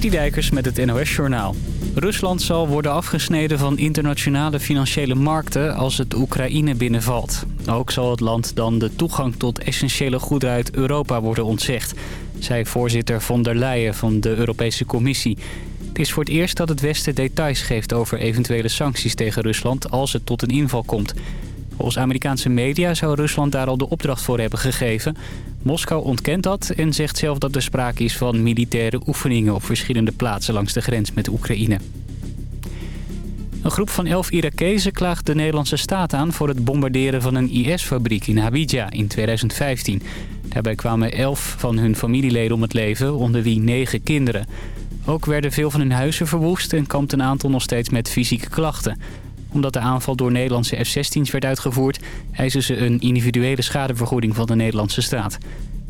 Dijkers met het NOS Journaal. Rusland zal worden afgesneden van internationale financiële markten als het Oekraïne binnenvalt. Ook zal het land dan de toegang tot essentiële goederen uit Europa worden ontzegd, zei voorzitter von der Leyen van de Europese Commissie. Het is voor het eerst dat het Westen details geeft over eventuele sancties tegen Rusland als het tot een inval komt. Volgens Amerikaanse media zou Rusland daar al de opdracht voor hebben gegeven. Moskou ontkent dat en zegt zelf dat er sprake is van militaire oefeningen op verschillende plaatsen langs de grens met Oekraïne. Een groep van elf Irakezen klaagt de Nederlandse staat aan voor het bombarderen van een IS-fabriek in Habidja in 2015. Daarbij kwamen elf van hun familieleden om het leven, onder wie negen kinderen. Ook werden veel van hun huizen verwoest en kampt een aantal nog steeds met fysieke klachten omdat de aanval door Nederlandse F-16's werd uitgevoerd... eisen ze een individuele schadevergoeding van de Nederlandse staat.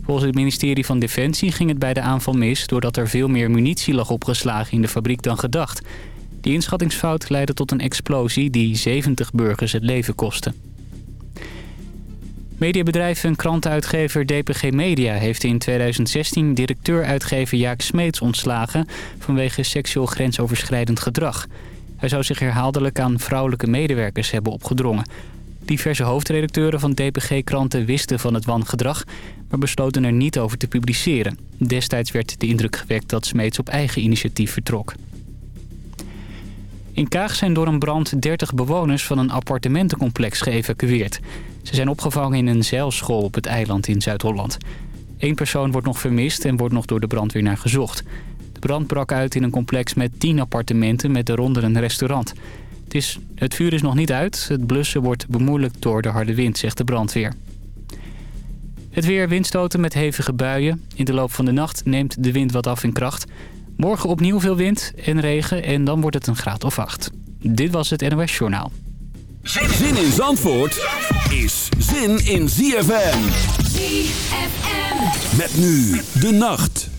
Volgens het ministerie van Defensie ging het bij de aanval mis... doordat er veel meer munitie lag opgeslagen in de fabriek dan gedacht. Die inschattingsfout leidde tot een explosie die 70 burgers het leven kostte. Mediabedrijf en krantenuitgever DPG Media heeft in 2016 directeur-uitgever Jaak Smeets ontslagen vanwege seksueel grensoverschrijdend gedrag. Hij zou zich herhaaldelijk aan vrouwelijke medewerkers hebben opgedrongen. Diverse hoofdredacteuren van DPG-kranten wisten van het wangedrag... maar besloten er niet over te publiceren. Destijds werd de indruk gewekt dat Smeets op eigen initiatief vertrok. In Kaag zijn door een brand 30 bewoners van een appartementencomplex geëvacueerd. Ze zijn opgevangen in een zeilschool op het eiland in Zuid-Holland. Eén persoon wordt nog vermist en wordt nog door de brandweer naar gezocht brand brak uit in een complex met 10 appartementen met eronder een restaurant. Het, is, het vuur is nog niet uit. Het blussen wordt bemoeilijkt door de harde wind, zegt de brandweer. Het weer windstoten met hevige buien. In de loop van de nacht neemt de wind wat af in kracht. Morgen opnieuw veel wind en regen en dan wordt het een graad of 8. Dit was het NOS Journaal. Zin in Zandvoort is zin in ZFM. ZFM. Met nu de nacht.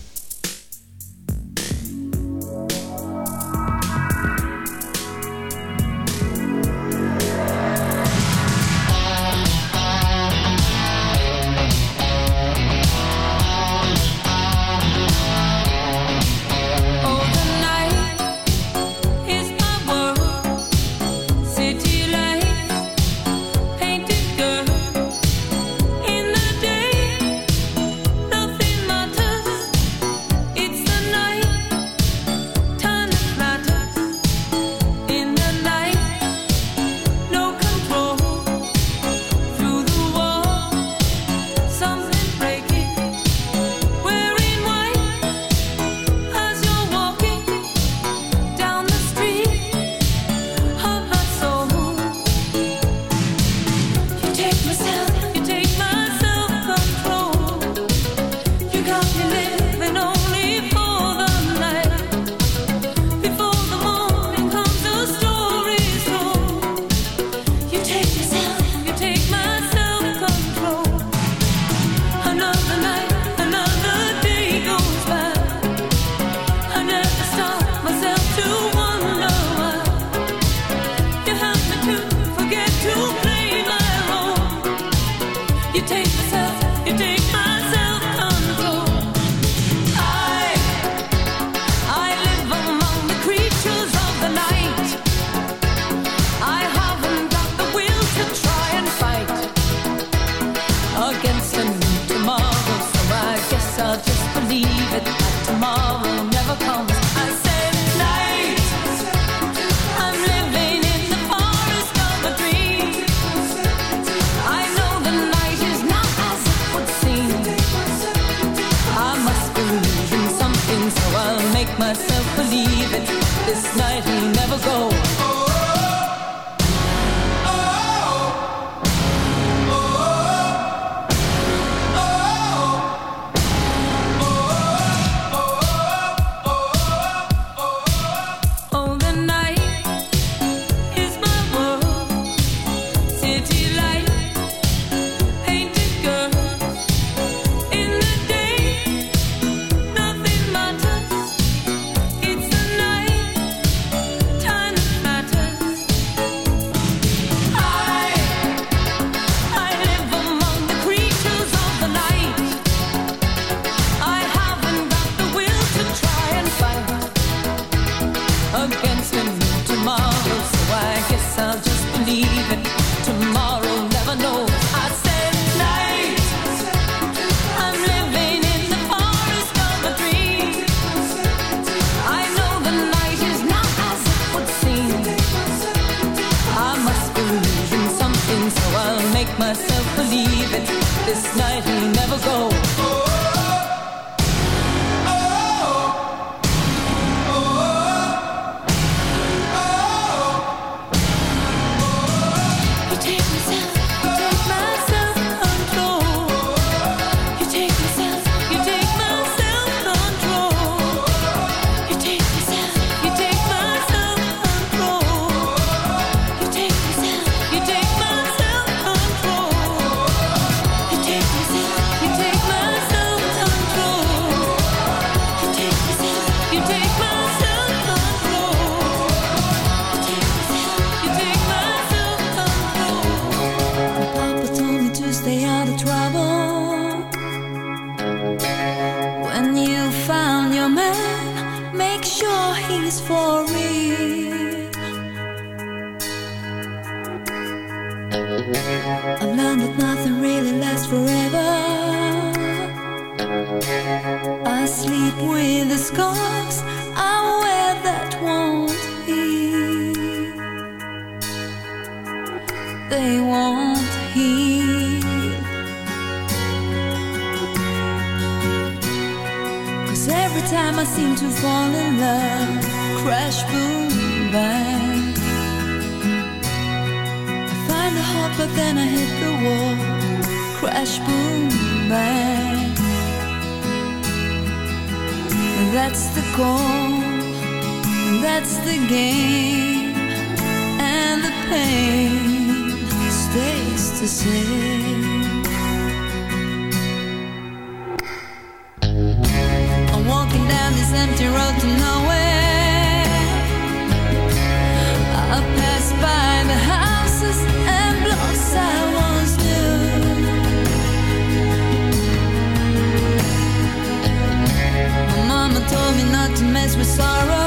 With sorrow.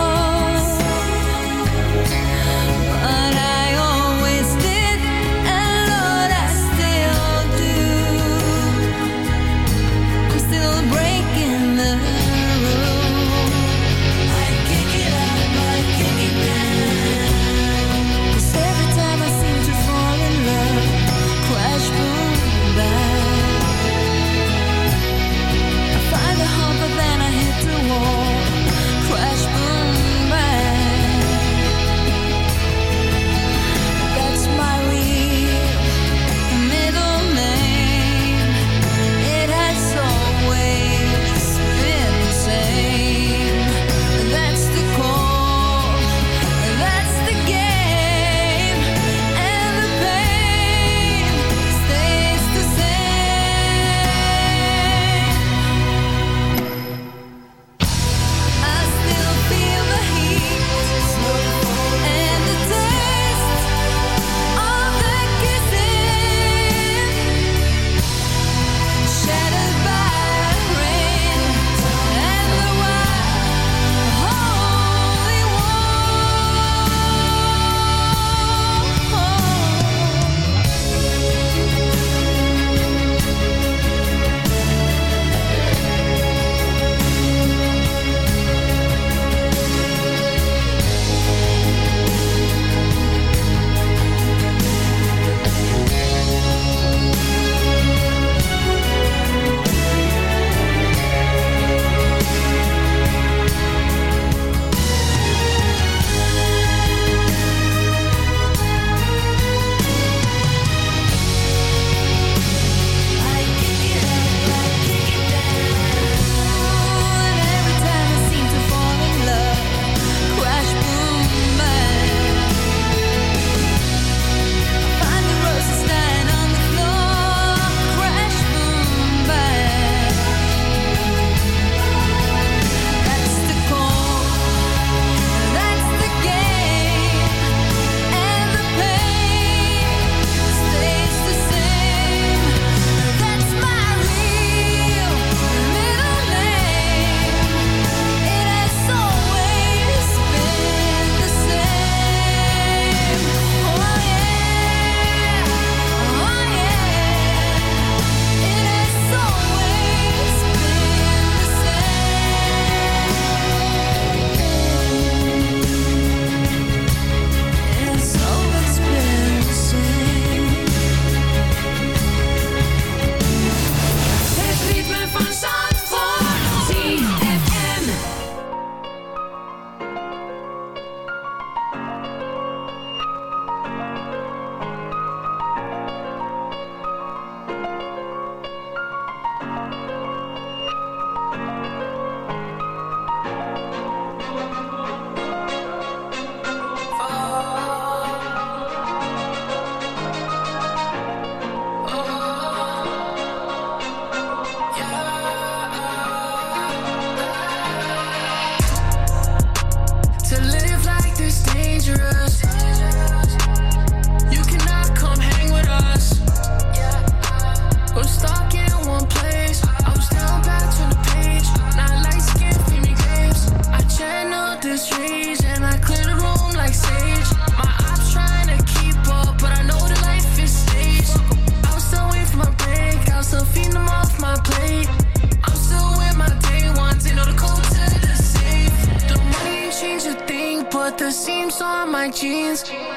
My jeans.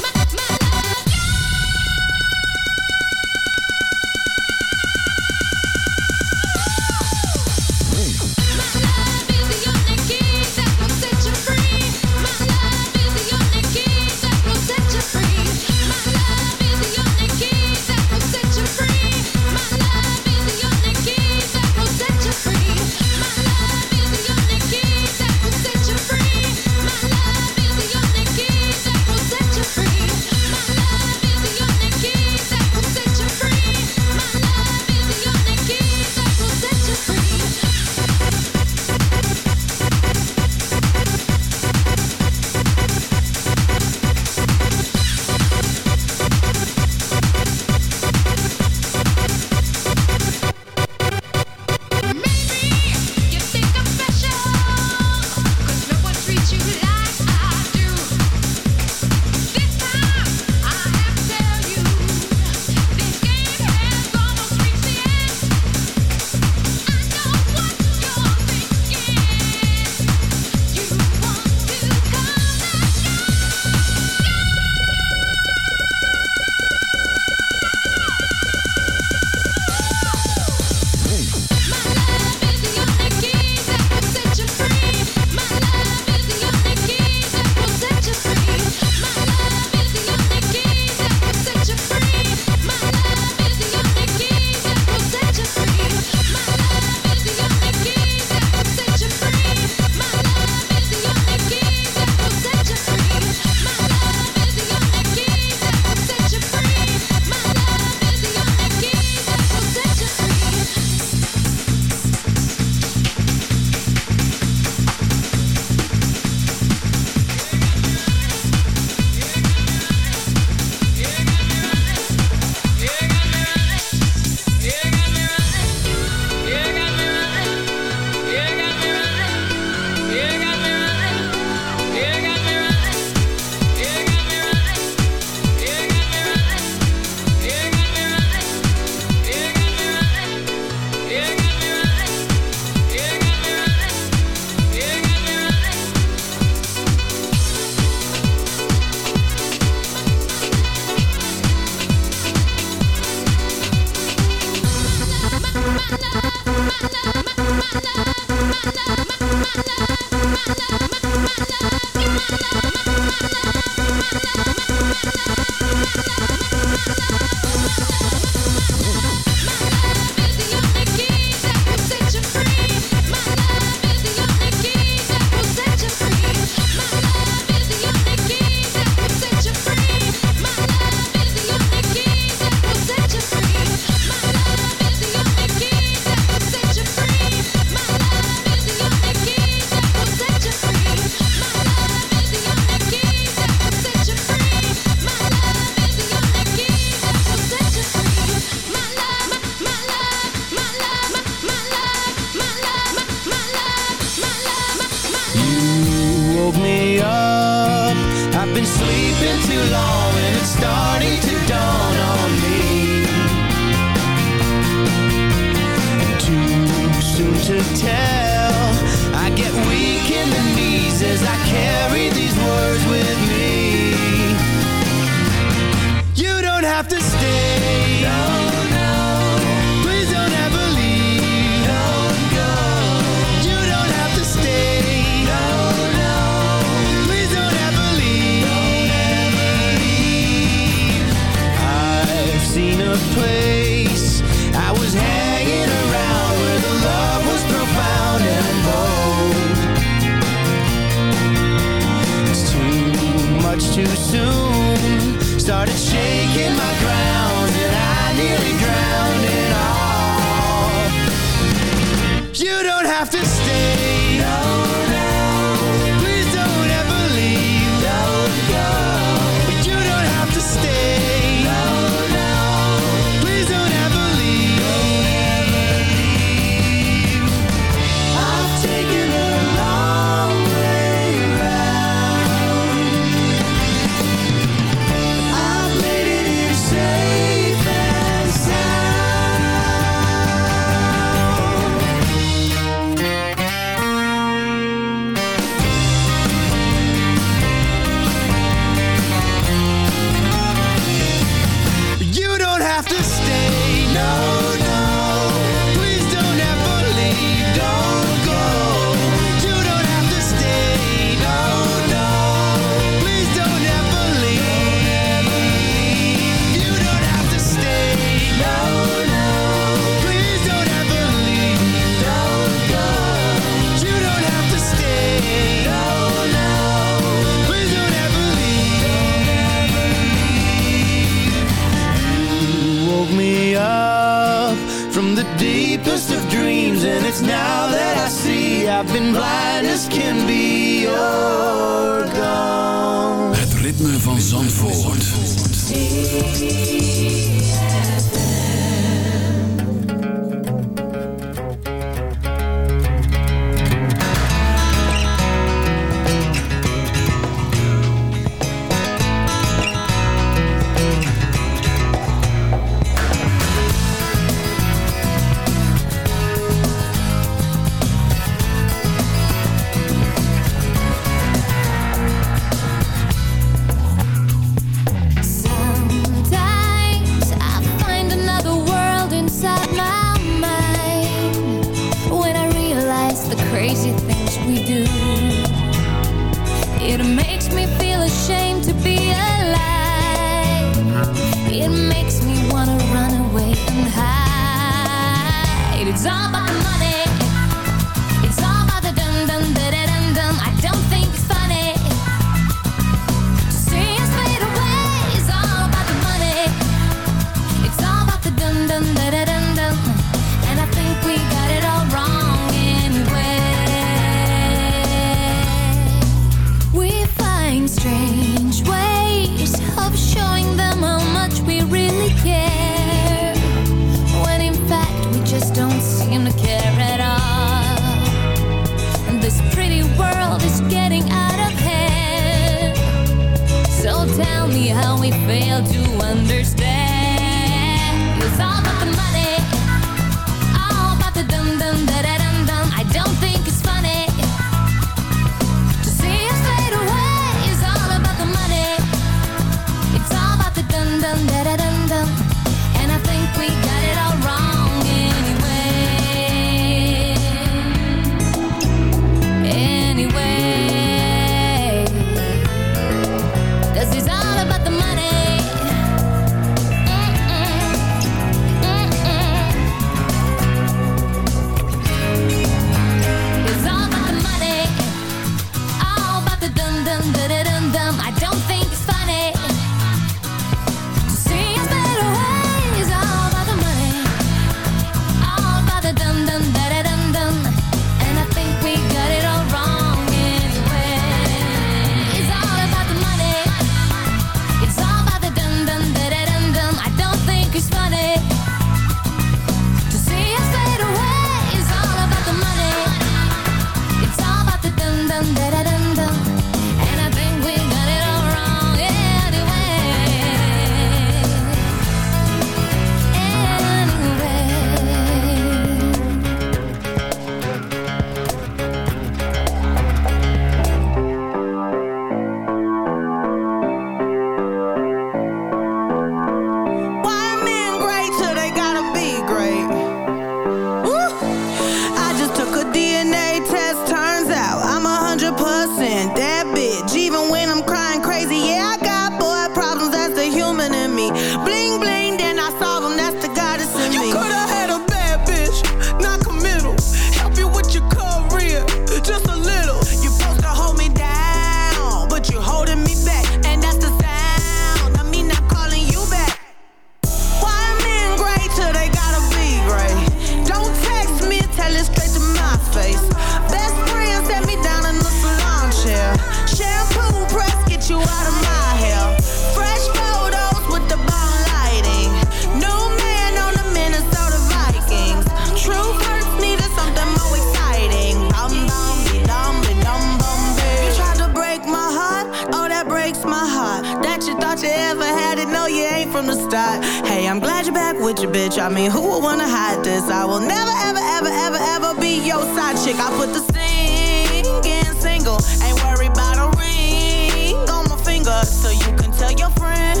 bitch. I mean, who would wanna hide this? I will never, ever, ever, ever, ever be your side chick. I put the singing single. Ain't worried a ring on my finger. So you can tell your friend,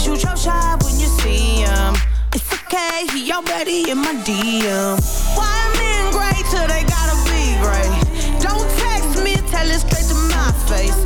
shoot your shot when you see him. It's okay, he already in my DM. Why men great till they gotta be great? Don't text me, tell it straight to my face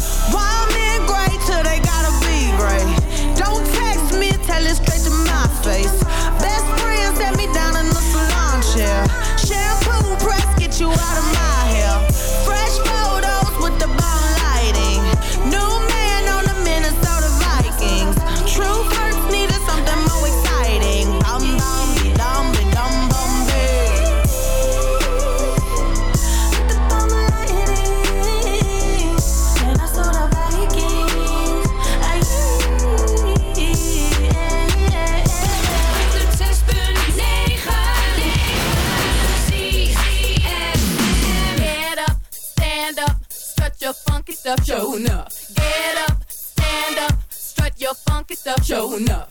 holding up.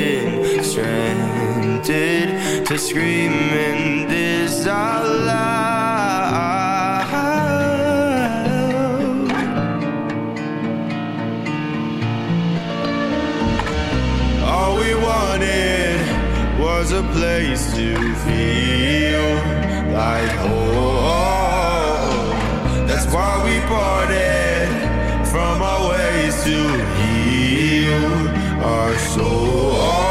stranded to scream in this out. All we wanted was a place to feel like home. That's why we parted from our ways to heal our soul.